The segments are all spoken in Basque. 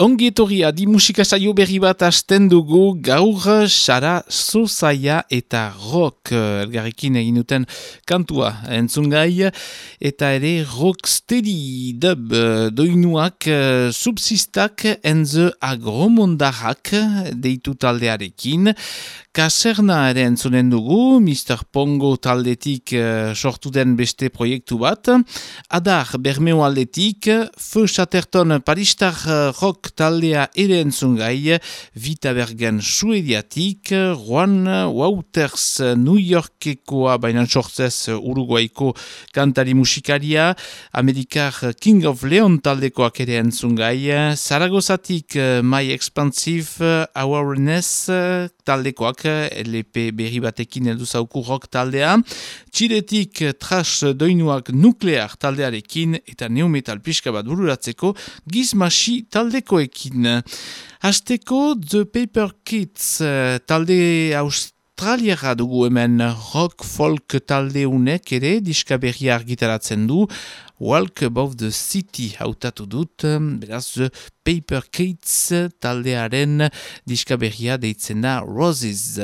Ongi etorri adi musika saio berri bat asten dugu gaur sara zozaia eta rock elgarrekin egin duten kantua entzungai eta ere rocksteady dub doinuak subsistak enze agromondarrak deitu taldearekin Kaserna ere entzunen dugu, Mr. Pongo taldetik uh, sortu den beste proiektu bat. Adar Bermeo aldetik, Feu Chatterton Paristar Rock taldea ere entzungai, Vita Bergen Suediatik, Juan Wouters New Yorkekoa, baina sortzez Uruguaiko kantari musikaria, Amerikar King of Leon taldekoak ere entzungai, Zaragozatik My Expansive Awareness taldekoak LP berri batekin heldu zauku rock taldea. Txiretik trash doinuak nuklear taldearekin eta neometal pixka bat bururatzeko gizmasi taldekoekin. Hasteko The Paper Kids talde australiara dugu hemen rock folk talde unek ere diska berri argitaratzen du. Walk Above the City hautatu dut, beraz Paper Kids taldearen diska berria deitzen da Roses.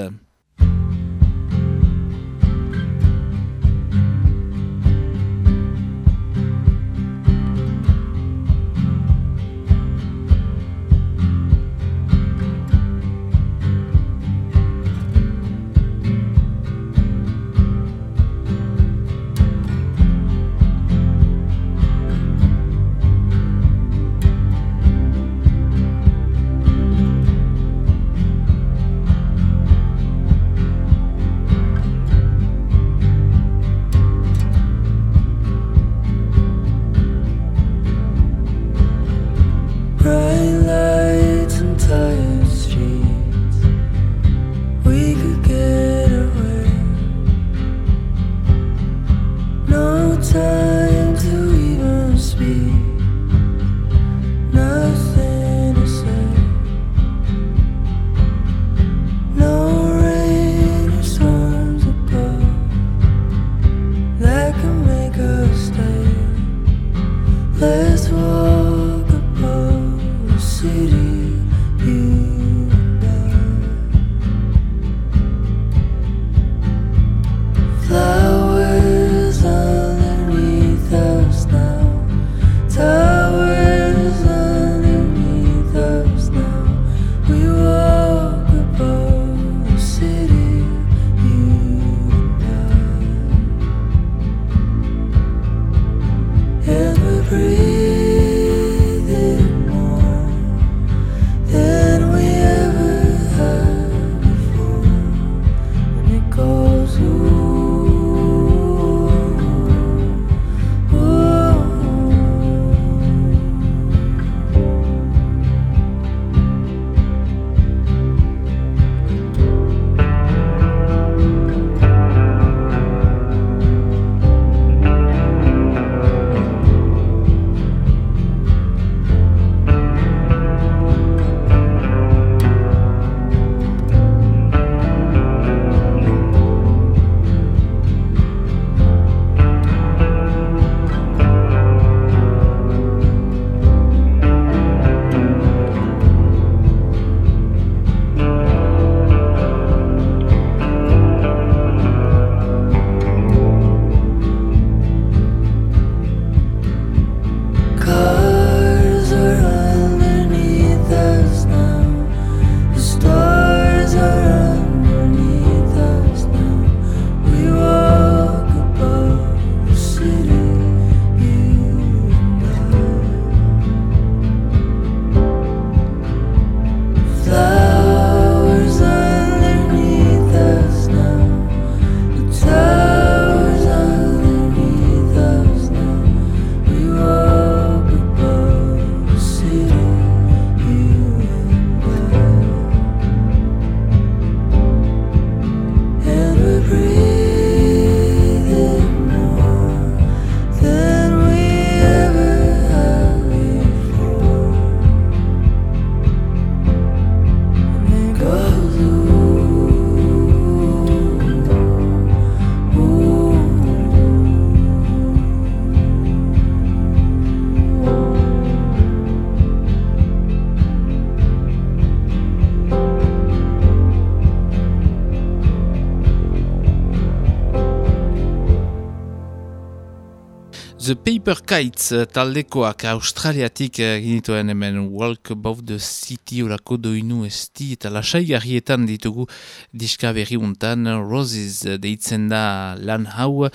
The Paper Kites eh, taldekoak australiatik eh, ginituen hemen. Walk Above the City orako doinu esti eta lasai garrietan ditugu diska berri untan. Roses deitzen da lan hau.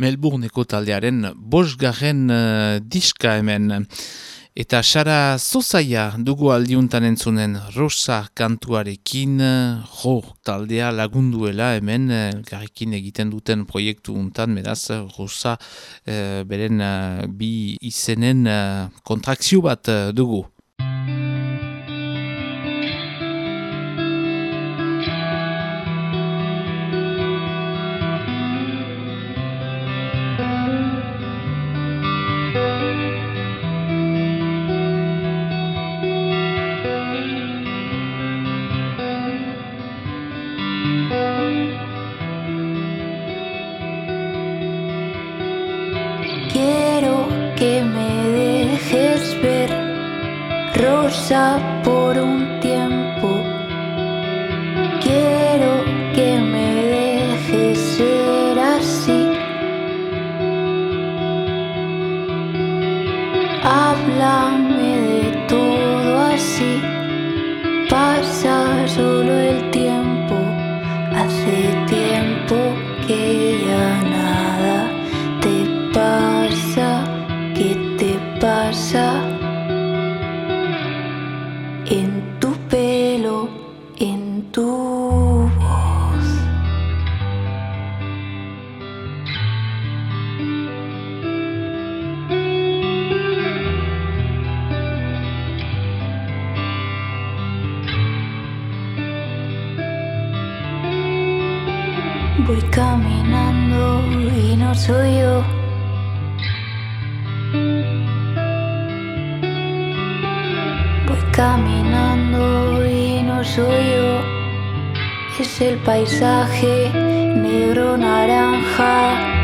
Melbourneko taldearen bosgarren uh, diska hemen. Eta xara zozaia dugu aldiuntan entzunen rosa kantuarekin, jo taldea lagunduela hemen, garrikin egiten duten proiektu untan, medaz, rosa e, beren eh, bi izenen kontrakzio bat dugu. Soy yo. Voy caminando y no soy yo. Es el paisaje negro naranja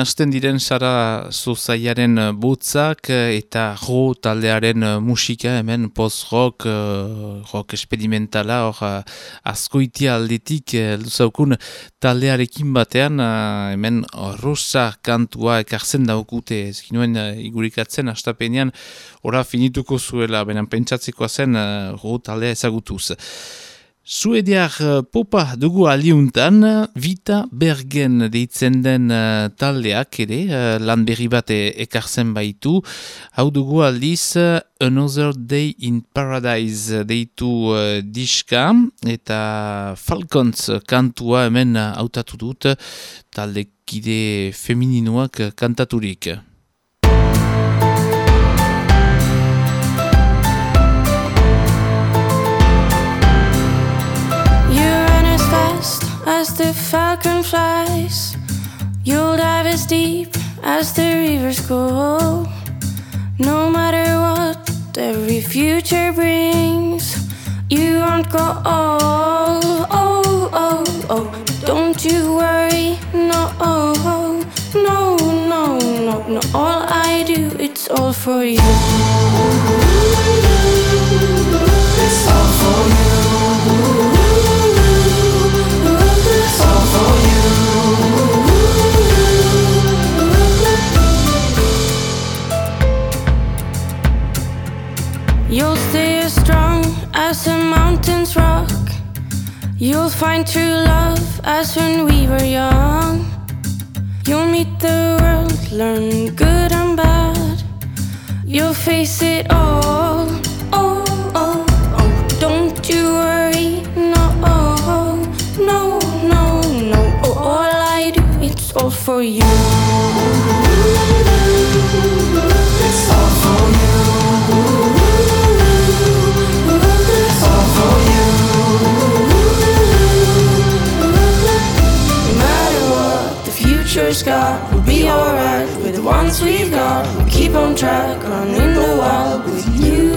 nahazten diren Sara Zuzaiaren eh, butzak eh, eta ro taldearen eh, musika hemen post-rock, rock experimentala, hor askoitia aldetik luzaukun taldearekin batean hemen rosa kantua ekartzen daukute ezkinuen igurikatzen astapenean ora finituko zuela, benen pentsatzikoa zen ro taldea ezagutuz. Suediak eh, popa dugu aliuntan, Vita Bergen deitzen den uh, taldeak ere, uh, lan berri bat e, ekartzen baitu. Hau dugu aldiz, Another Day in Paradise deitu uh, diska, eta Falcons kantua hemen hautatu dut, taldekide femininoak kantaturik. The falcon flies. You'll dive as deep as the rivers go. No matter what every future brings, you won't go. Oh, oh, oh, oh. Don't you worry, no, oh, no, no, no, no. All I do, it's all for you. It's all for you. You'll stay as strong as a mountain's rock. You'll find true love as when we were young. You'll meet the world, learn good and bad. You'll face it all. Do, it's all for you. It's all for you. My heart the future's got, we'll be alright with the ones we've got. We'll keep on track, running the wild with you.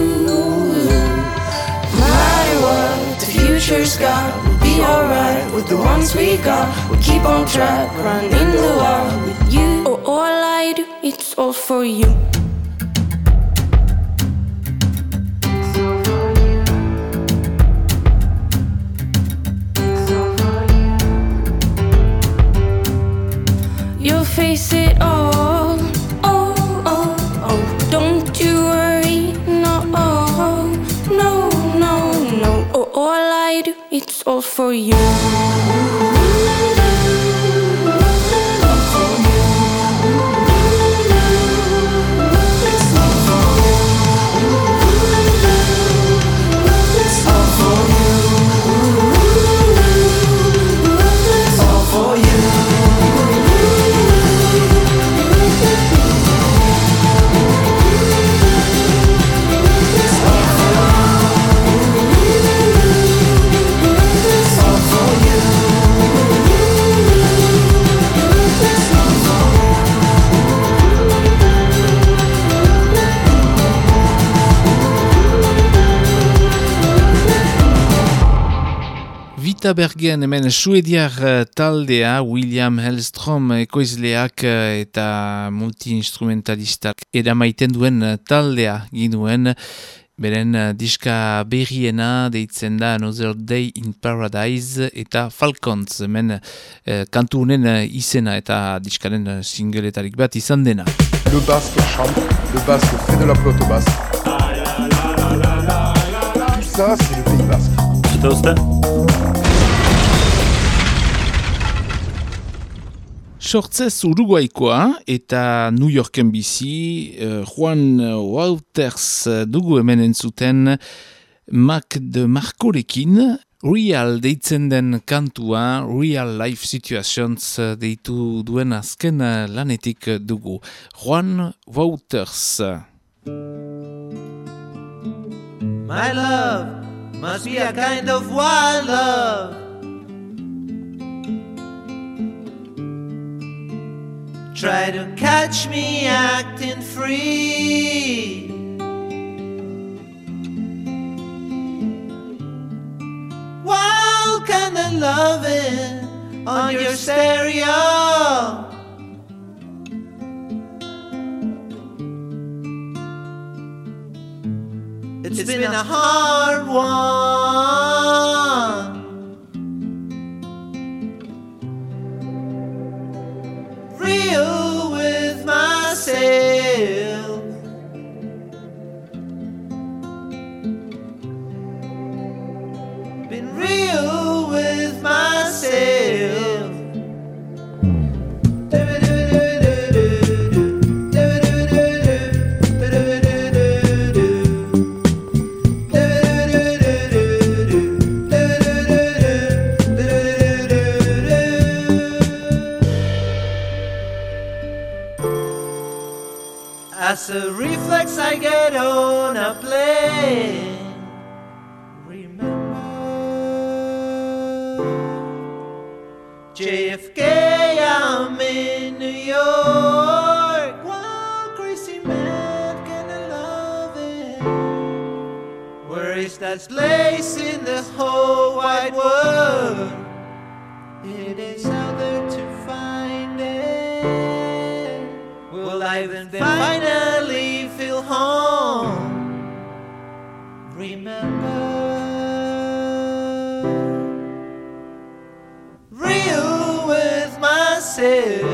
No matter what the future's got, be alright with the ones we got. We'll keep on track, running the wild with you. Oh, all I do, it's all for you. For you. Eta bergen hemen suediar eh, taldea William Hellstrom ekoizleak eh, eta multi-instrumentalistak edamaiten duen eh, taldea ginuen. Beren diska berriena deitzen da Another Day in Paradise eta Falcons hemen kantu honen izena eta diskaren singletarik bat izan dena. Le basque chante, le basque fait de la flotte basque. Tout ça, c'est le pays basque. Sortzez Uruguaikoa eta New Yorken bizi, uh, Juan Walters dugu hemen entzuten Mac de Markorekin, Real deitzen den kantua, Real Life Situations deitu duen azken lanetik dugu. Juan Walters. My love must be a kind of wild love Try to catch me acting free. Wow, kind of loving on your stereo. It's been a hard one. As a reflex, I get on a plane. Remember JFK, I'm in New York. One crazy man, can I love it? Where is that place in the whole wide world? It is I then finally feel home? Remember, real with myself.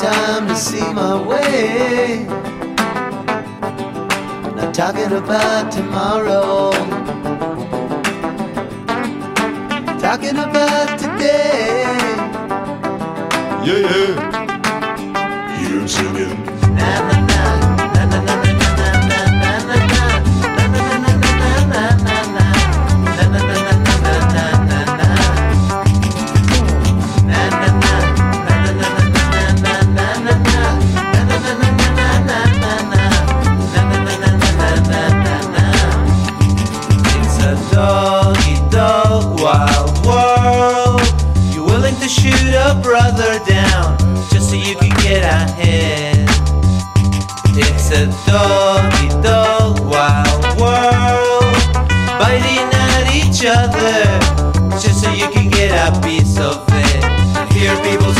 time to see my way. Not talking about tomorrow. Talking about today. Yeah, yeah. Each other just so you can get a piece of it. Hear people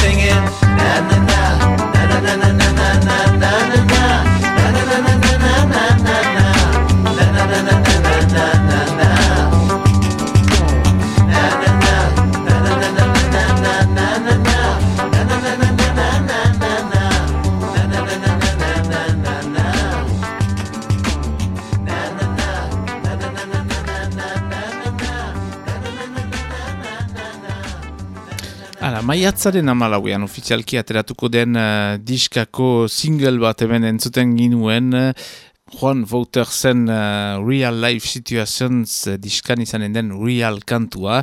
maiatzaren amalauean ofizialki ateratuko den uh, diskako single bat hemen entzuten ginuen. Uh, Juan Woutersen uh, Real Life Situations uh, diskan izanen den Real kantua.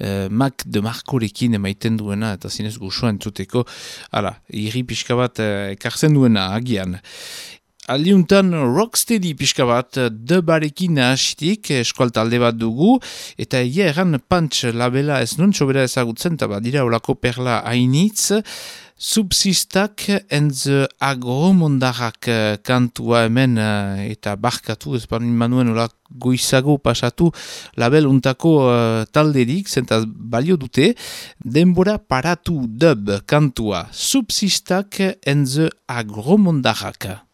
Uh, Mac de Marcorekin emaiten duena eta zinez gusua entzuteko. Hala, irri pixka bat uh, ekartzen duena agian Aldiuntan rocksteady pixka bat debarekin hasitik eskual talde bat dugu eta egia erran punch labela ez nun sobera ezagutzen eta badira olako perla hainitz. Subsistak enz agromondarrak eh, kantua hemen eh, eta barkatu ez banin manuen olak goizago pasatu label untako uh, talderik zentaz balio dute. Denbora paratu dub kantua. Subsistak enz agromondarrak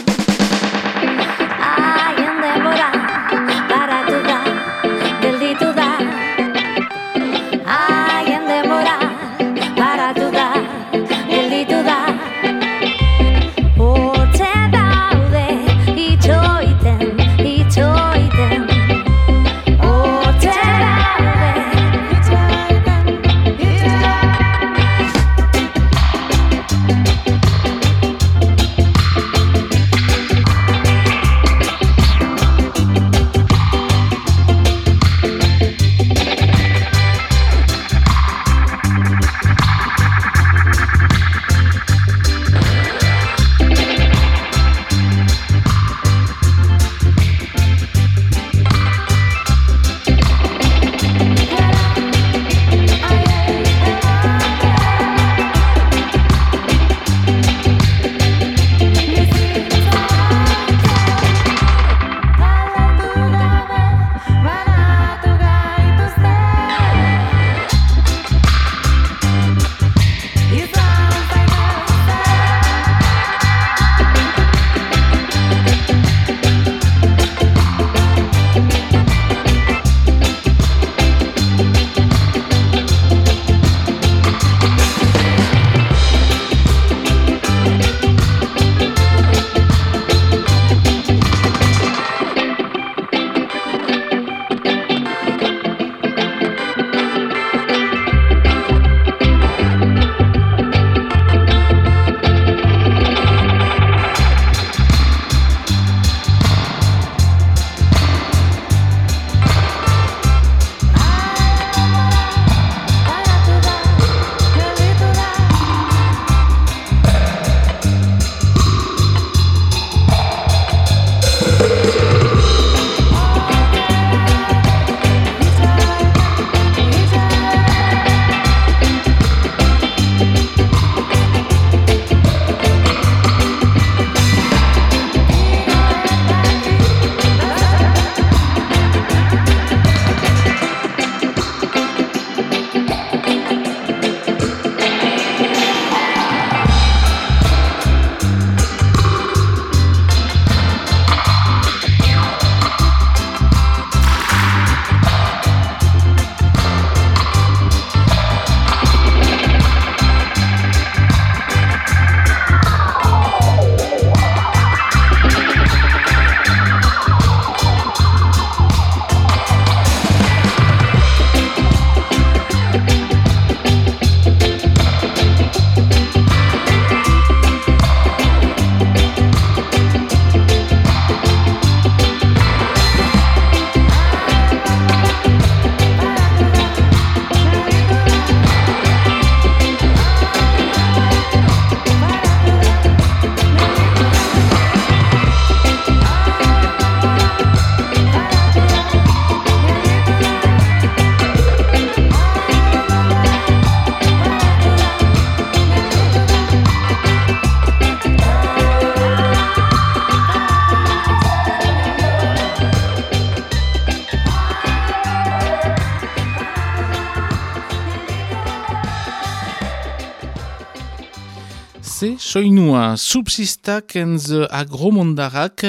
ze soinua subsistak enz agromondarak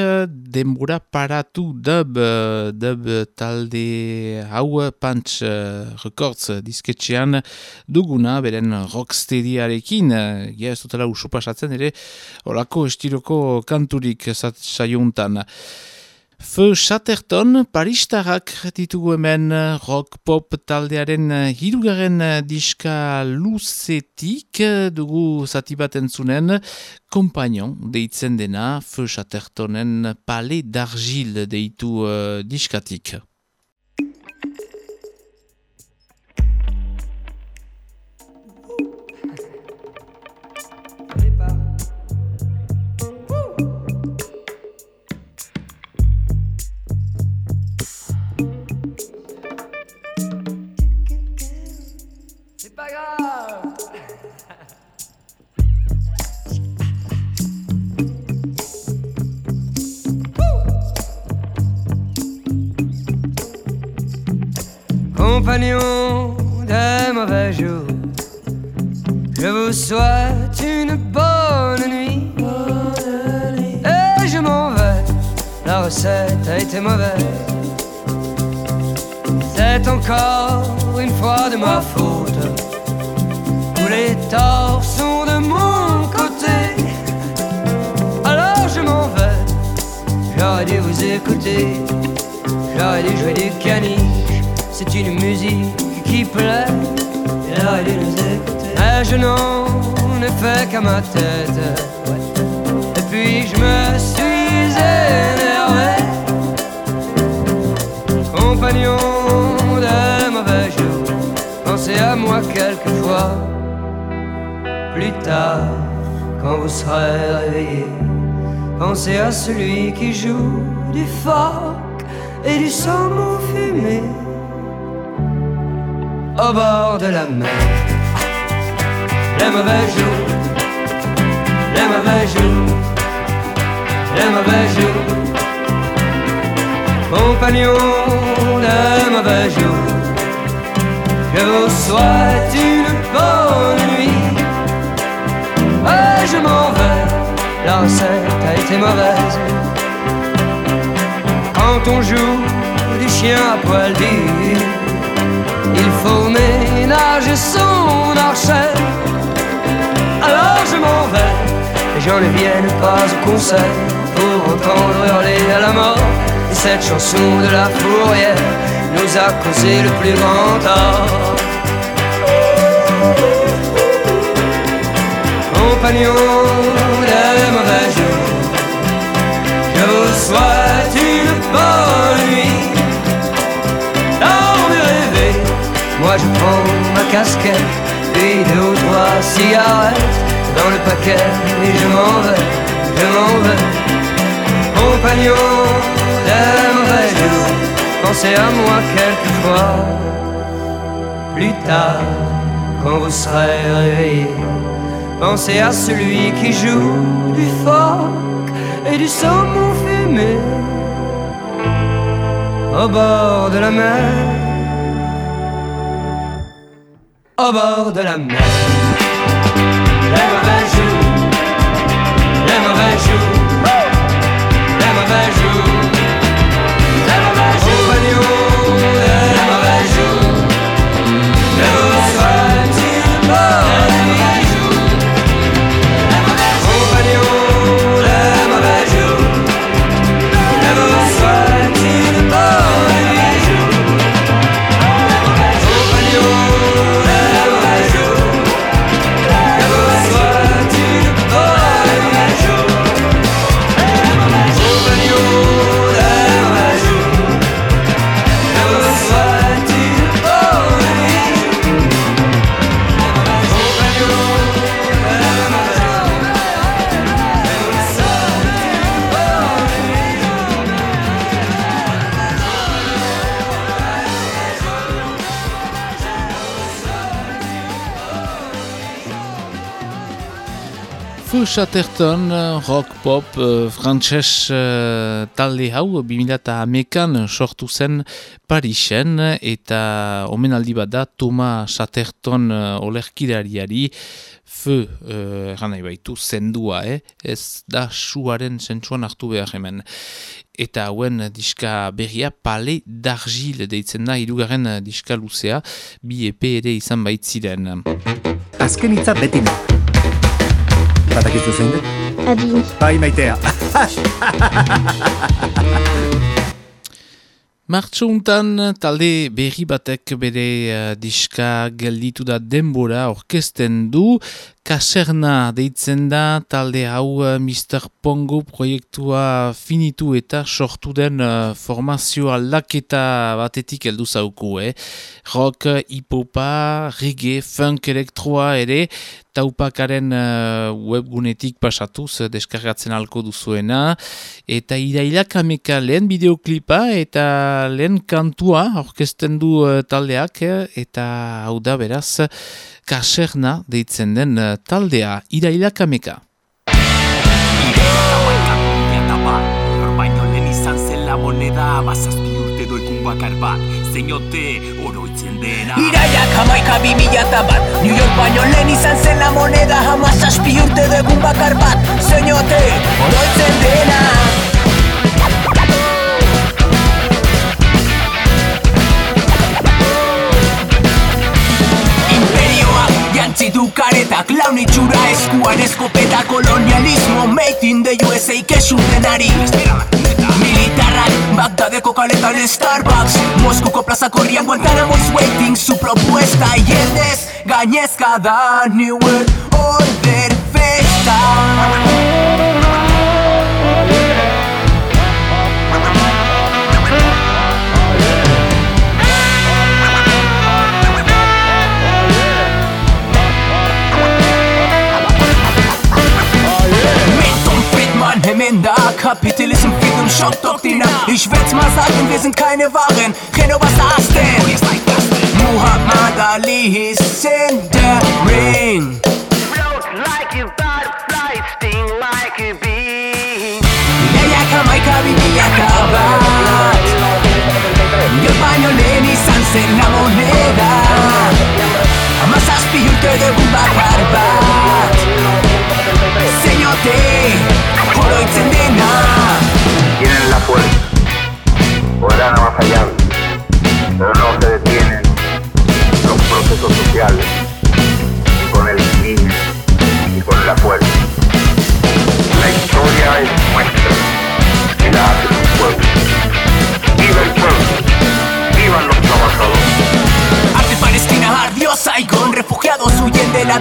denbora paratu dub, dub talde hau punch records disketxean duguna beren rocksteadyarekin ja ez dutela usupasatzen ere orako estiroko kanturik saiontan. Feu Chatterton, Paristarrak ditugu hemen rock pop taldearen hirugaren diska luzetik dugu zati bat entzunen kompainon deitzen dena Feu Chattertonen pale d'argil deitu uh, diskatik. Compagnon des mauvais jours, je vous souhaite une bonne nuit. Et je m'en vais, la recette a été mauvaise. C'est encore une fois de ma faute. Tous les torts sont de mon côté. Alors je m'en vais, j'aurais dû vous écouter. J'aurais dû jouer du caniche, c'est une musique qui plaît. Mais je n'en ai fait qu'à ma tête. Et puis je me suis énervé. Compagnon de mauvais jours, pensez à moi quelquefois. Plus tard, quand vous serez réveillé, pensez à celui qui joue du phoque et du saumon fumé au bord de la mer. Les mauvais jours, les mauvais jours, les mauvais jours, compagnons de mauvais jours, je vous souhaite une bonne nuit. Et je m'en vais, la recette a été mauvaise. Quand on joue du chien à poil il faut ménager son archet. Alors je m'en vais, les gens ne viennent pas au concert pour entendre hurler à la mort. Et cette chanson de la fourrière nous a causé le plus grand tort. Compagnon des mauvais jours, je vous souhaite une bonne nuit. Moi je prends ma casquette, puis deux ou trois cigarettes dans le paquet et je m'en vais, je m'en vais. Compagnon des mauvais jours, pensez à moi quelquefois. Plus tard, quand vous serez réveillé, pensez à celui qui joue du phoque et du saumon fumé au bord de la mer, au bord de la mer. Chatterton, rock pop, uh, frantses uh, talde hau, 2008an sortu zen Parisen, eta omenaldi bat da Thomas Chatterton uh, olerkirariari, feu, uh, nahi baitu, zendua, eh? ez da suaren zentsuan hartu behar hemen. Eta hauen diska berria pale d'argil deitzen da, irugarren diska luzea, bi epe ere izan baitziren. Azken hitza beti Badakizu zein dut? Adi. Bai maitea. Martxo untan talde berri batek bere uh, diska gelditu da denbora orkesten du. Kaserna deitzen da talde hau uh, Mr. Pongo proiektua finitu eta sortu den uh, formazio aldaketa batetik heldu zauku. Eh? Rock, hipopa, reggae, funk, elektroa ere taupakaren uh, webgunetik pasatuz deskargatzen alko duzuena eta irailak ameka lehen bideoklipa eta lehen kantua orkesten du uh, taldeak eta hau da beraz kaserna deitzen den uh, taldea. Irailak ameka Baino lehen izan zen la moneda Bazazpi urte doikun bakar bat Zeinote oroitzen dena Iraiak hamaika bi mila eta bat. New York baino lehen izan zen la moneda. Hamazazpi urte doikun bakar bat. Zeinote oroitzen dena jantzi du karetak Laun itxura eskuan eskopeta Kolonialismo made in the USA Kesuten ari. Militarrak Bagdadeko kaletan Starbucks Moskuko plazako rian Guantanamo is waiting Su propuesta Iendez gainezka da New World Order Festa Kalender Kapitalismus wird im Schock Doktrina Ich werd's mal sagen, wir sind keine Waren. Reno, was sagst denn? Muhammad Ali ist in der Ring. Like you butterfly, sting like a bee Leyaka, Maika, Bibiaka, Abad. Yo baño leni, sanse la moneda Amasas piute de Señor, T. Dena tienen la fuerza, podrán avasallar, pero no se detienen los procesos sociales, ni con el civil, ni con la fuerza.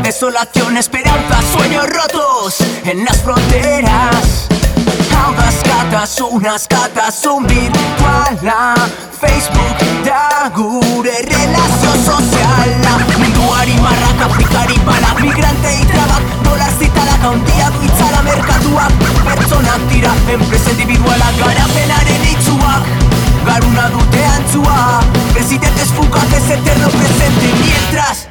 Desolación Esperanza, sueños rotos en las fronteras. Audas katas, unas katas, un virtuala Facebook da gure relazio soziala Munduari marrak, Afrikari balak Migrante itrabak, dolar zitalak Handia du itzala merkatuak Pertsonak dira, enpresa individualak Garapenaren itzuak Garuna dute antzua Presidentes fugaces, eterno presente Mientras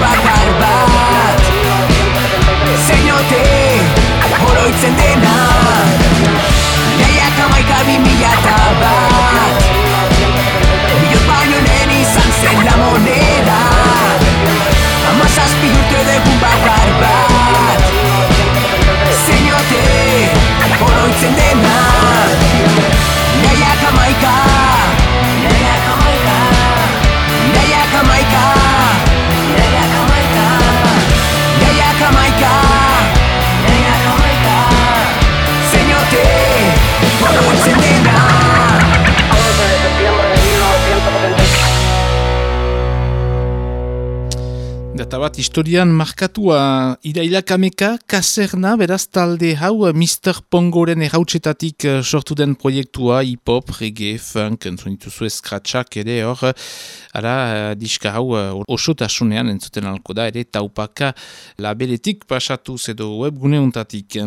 bakar bat. Zeinote Oroitzen dena. Gaiak amaika bi mila eta bat. Bilot baino nen izan zen la moneda. Amazazpi urte degun bakar bat. Zeinote Oroitzen dena. Data bat historian markatua irailak ameka, kaserna, beraz talde hau Mr. Pongoren errautsetatik eh, sortu den proiektua hip-hop, reggae, funk, entzunitu eskratxak ere hor, ara eh, diska hau eh, osotasunean entzuten alko da, ere taupaka labeletik pasatu edo webgune untatik.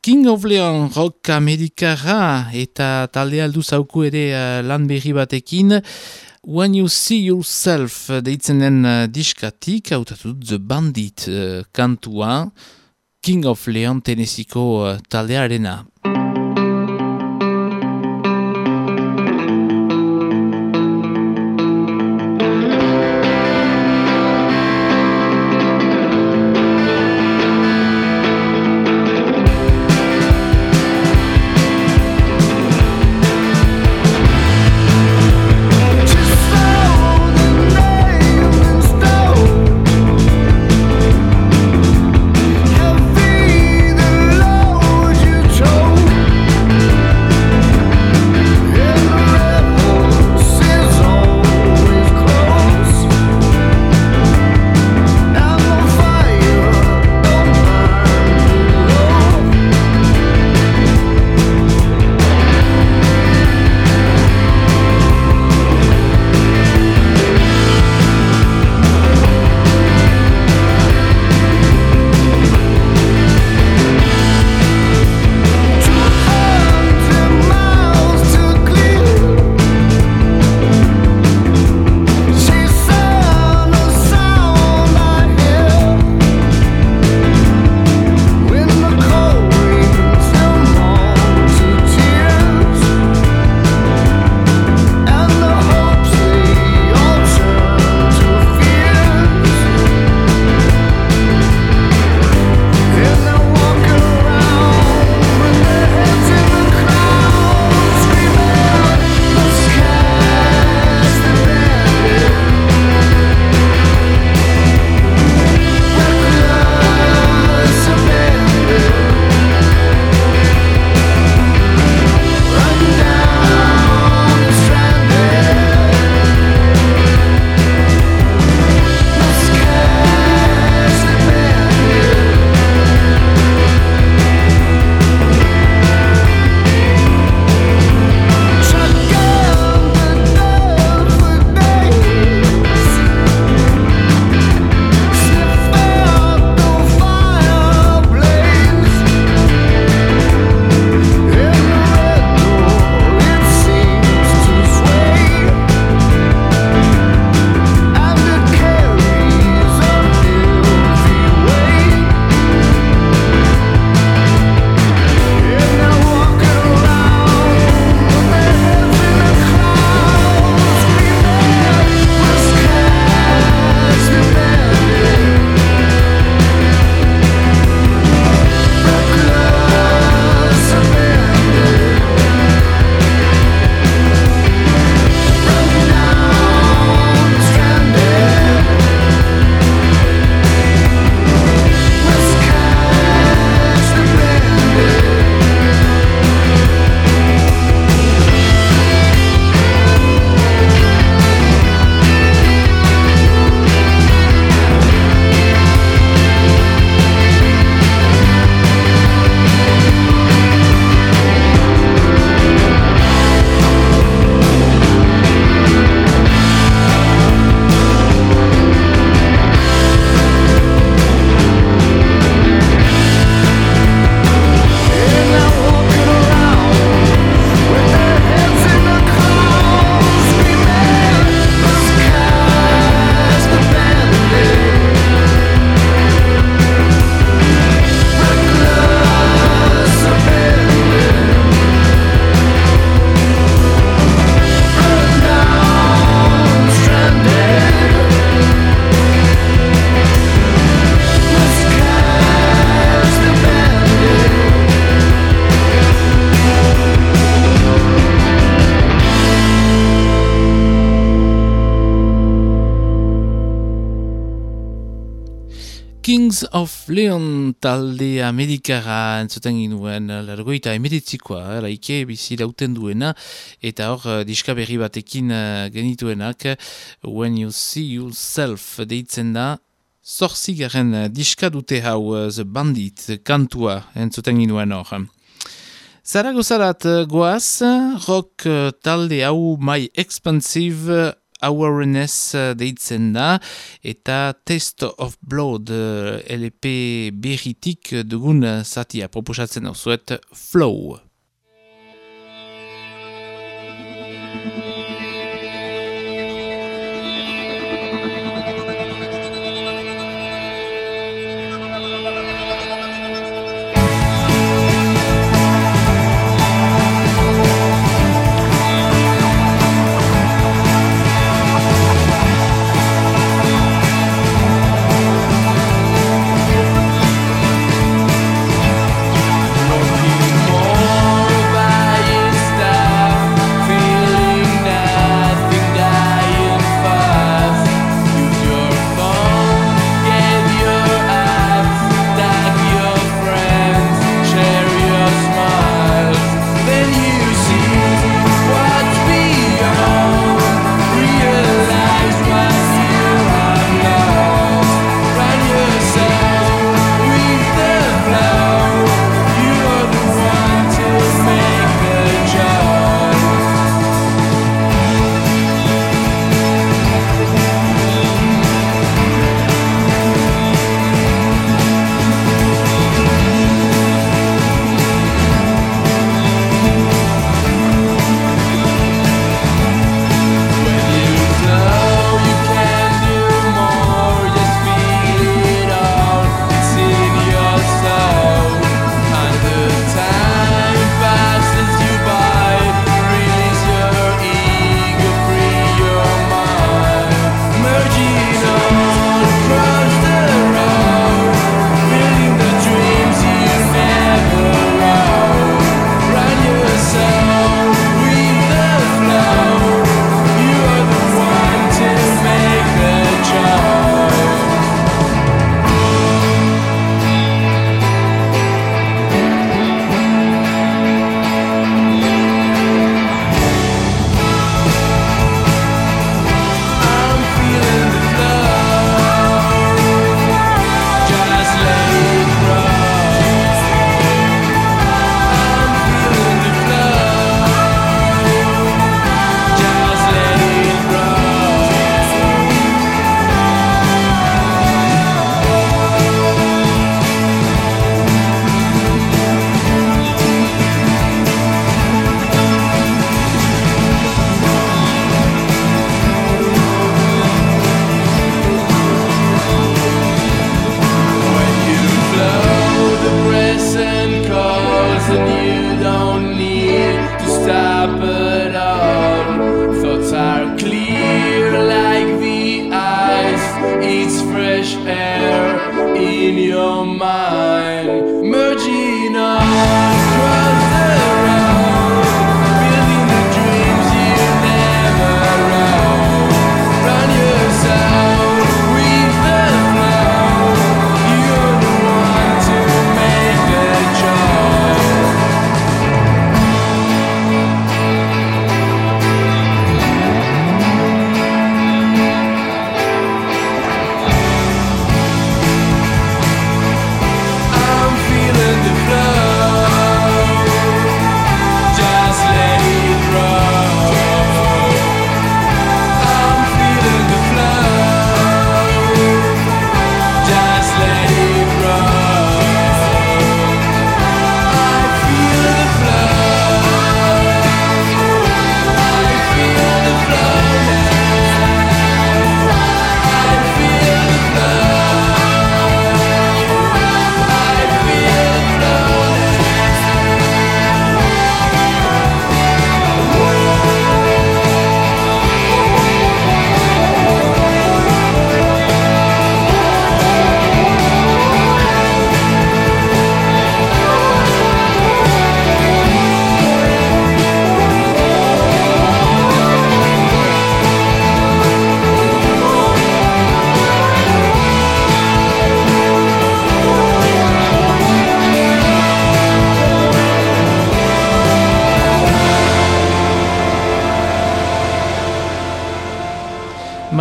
King of Leon rock amerikara eta talde aldu zauku ere lan berri batekin, When you see yourself uh, deitzen den uh, diskatik, hautatut The Bandit uh, kantua, King of Leon Tennesseeko uh, taldearena. Leon talde amerikara entzuten ginuen largoita emeditzikoa, laike bizi lauten duena, eta hor eh, diska berri batekin genituenak When You See Yourself deitzen da Zorzigaren diska dute hau The Bandit kantua entzuten ginuen hor. Zaragozarat goaz, rock talde hau My Expensive Awareness uh, deitzen da, eta Taste of Blood uh, LP berritik dugun uh, zatia proposatzen hau zuet Flow.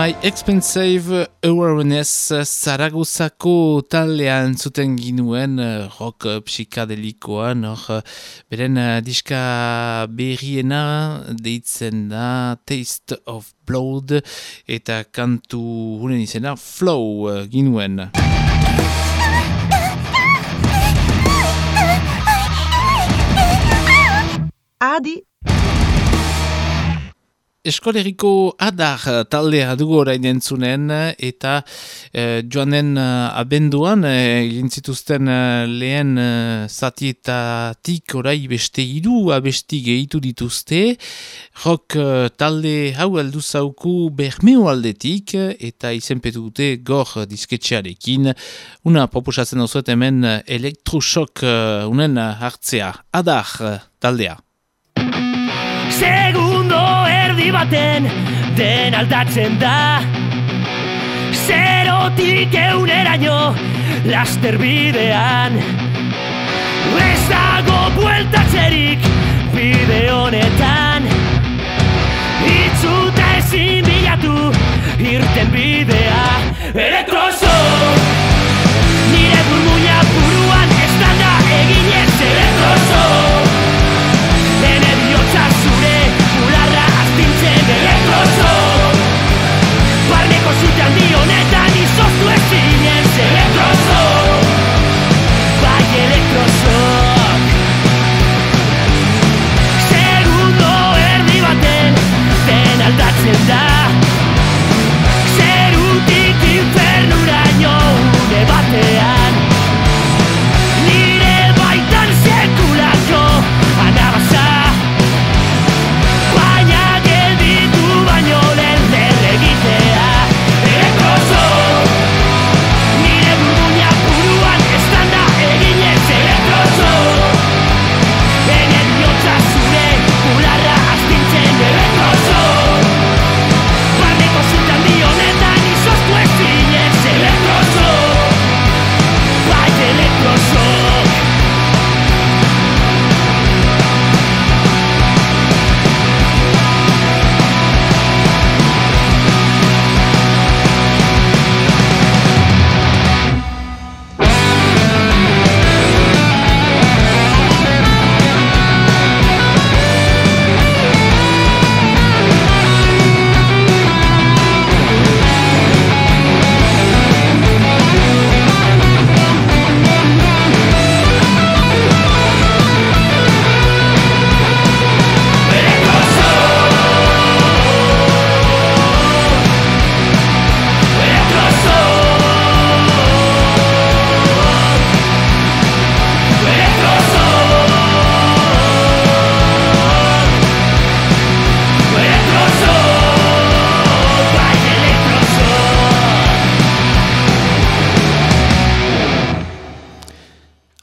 My Expensive Awareness Zaragozako taldean zuten ginuen eh, rock psikadelikoan hor beren eh, diska berriena deitzen da Taste of Blood eta kantu hunen izena Flow eh, ginuen. Adi Eskoleriko adar taldea dugu orain entzunen eta eh, joanen eh, abenduan egin zituzten eh, lehen eh, zatietatik orai beste hiru abesti gehitu dituzte. Rock eh, talde hau aldu zauku bermeo aldetik eta izenpetu dute gor disketxearekin. Una proposatzen osuet hemen elektrosok eh, unen hartzea. Adar taldea. Segundo erdi baten den aldatzen da. Zerotik euneraino laster bidean. Ez dago bueltatzerik bide honetan. Itzuta ezin bilatu irten bidea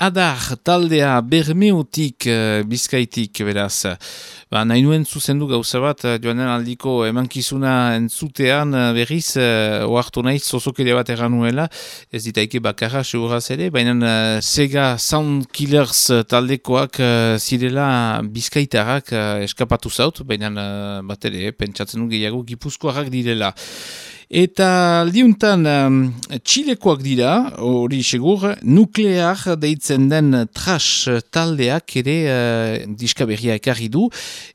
Adar taldea bermeutik uh, bizkaitik beraz. Ba, nahi nuen zuzendu gauza bat, uh, joanen aldiko emankizuna entzutean uh, berriz, uh, oartu nahi zozokeria bat erranuela, ez ditaike bakarra seguraz ere, baina uh, Sega Sound Killers taldekoak uh, zirela bizkaitarrak uh, eskapatu zaut, baina uh, bat ere, pentsatzen du gehiago gipuzkoarrak direla. Eta liuntan um, txilekoak dira, hori segur, nuklear deitzen den trash taldeak ere uh, diska ekarri du,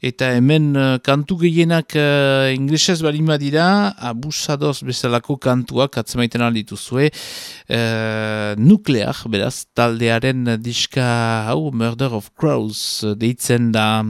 eta hemen uh, kantu gehienak uh, inglesez balima dira, abusadoz bezalako kantuak atzemaiten aldituzue, uh, nuklear, beraz, taldearen diska hau, Murder of Crows deitzen da...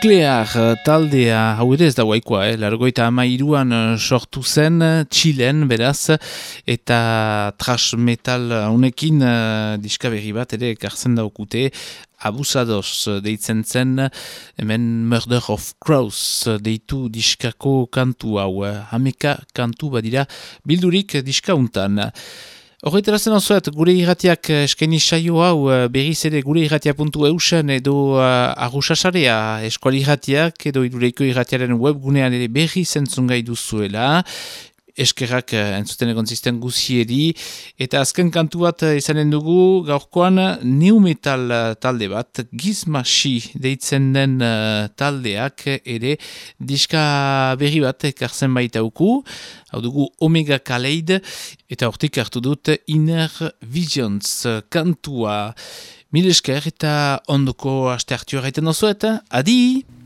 Nuklear eh, taldea, hau ere ez da guaikoa, eh? largoita amairuan eh, sortu zen, eh, Txilen beraz, eta trash metal honekin uh, diska berri bat ere ekartzen daukute, abusados deitzen zen, hemen Murder of Crows deitu diskako kantu hau, hameka kantu badira bildurik diskauntan. Horretarazen hozuet, gure irratiak eh, eskaini saio hau eh, berriz ere gure irratia.eusen edo eh, uh, agusasarea eskuali irratiak edo iduleiko irratiaren webgunean ere berri entzungai duzuela eskerrak eh, entzuten egon zisten guzieri. Eta azken kantu bat eh, izanen dugu gaurkoan new metal eh, talde bat, gizmasi deitzen den uh, taldeak ere diska berri bat ekartzen baita uku, hau dugu Omega Kaleid, eta hortik hartu dut Inner Visions kantua. Mil esker eta ondoko aste hartu horreiten osoet, adi!